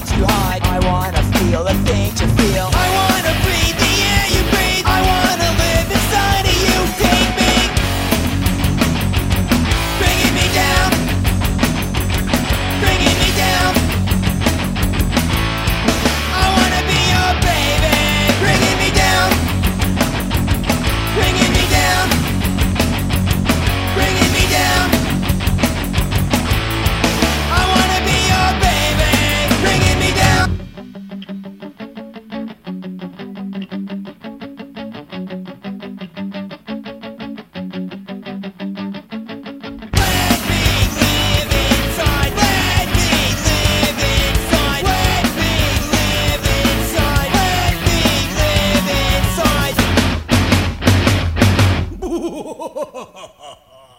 too hard.